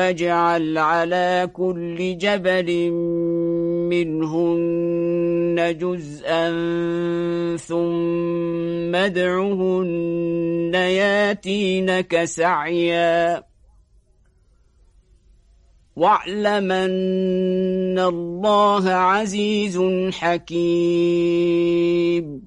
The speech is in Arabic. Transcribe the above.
اجْعَلْ عَلَى كُلِّ جَبَلٍ مِّنْهُنَّ جُزْءًا ثُمَّ ادْعُهُنَّ يَأْتِينَكَ سَعْيًا. وَاعْلَمْ أَنَّ اللَّهَ عَزِيزٌ حَكِيمٌ.